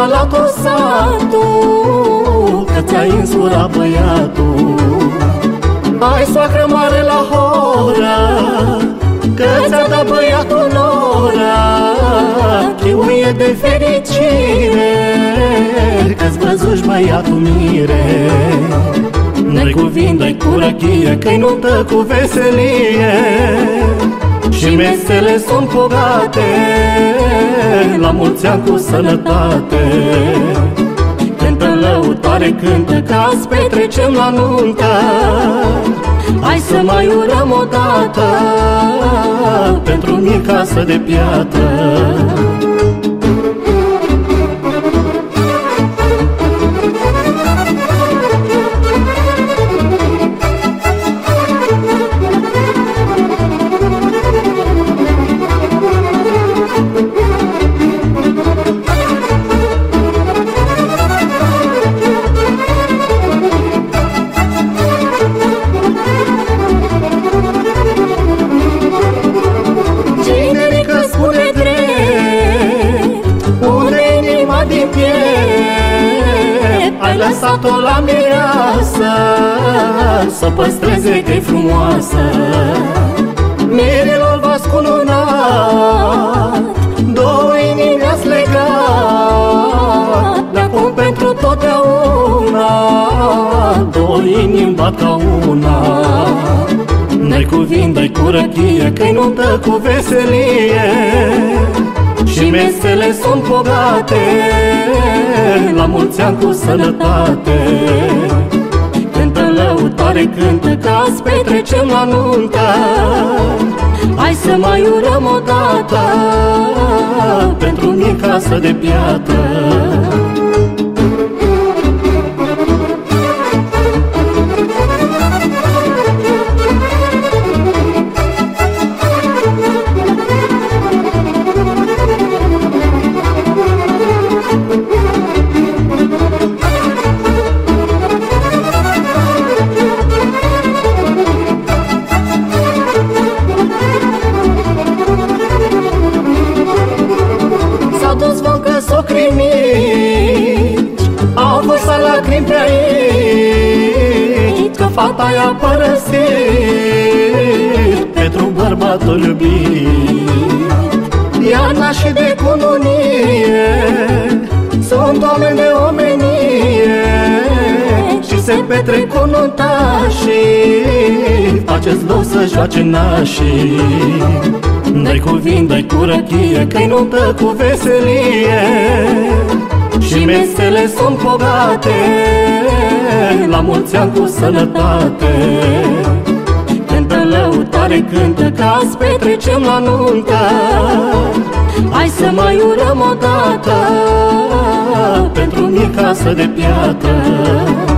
Pune masa la tot satul Că ți-ai însurat băiatul. Hai soacră mare la horă Că ți-a dat băiatul nora. Chiuie de fericire Că-ți văzuși băiatul mire. N-ai cuvinte, dai cu răchie Că-i nuntă cu veselie Și mesele sunt bogate La mulți ani cu sănătate. Cântă lăutare, cântă Ca să petrecem la nuntă. Hai să mai urăm o dată Pentru mine casă de piatră piept Ai lăsat-o la mireasă Să păstreze că-i frumoasă. Mirelor v-ați cununat Două inimi ați legat. De acum pentru totdeauna Două inimi bat ca una. N-ai cuvinte, dai cu răchie Că-i nuntă cu veselie. Și mesele sunt bogate La mulți ani cu sănătate. Cântă lăutare, cântă Ca să petrecem la nuntă. Hai să mai urăm o dată Pentru mine casă de piatră Au fost să lacrimi pe aici Că fata i-a părăsit Pentru bărbatul iubit. Iarna și de cununie Sunt oameni de omenie Și se petrec cu nuntașii Faceți loc să joace nașii. Dai cuvinte, dai cu răchie Că-i nuntă cu veselie. Și mesele sunt bogate La mulți ani cu sănătate. Cântă lăutare, cântă Ca să petrecem la nuntă. Hai să mai urăm o dată Pentru mine casă de piatră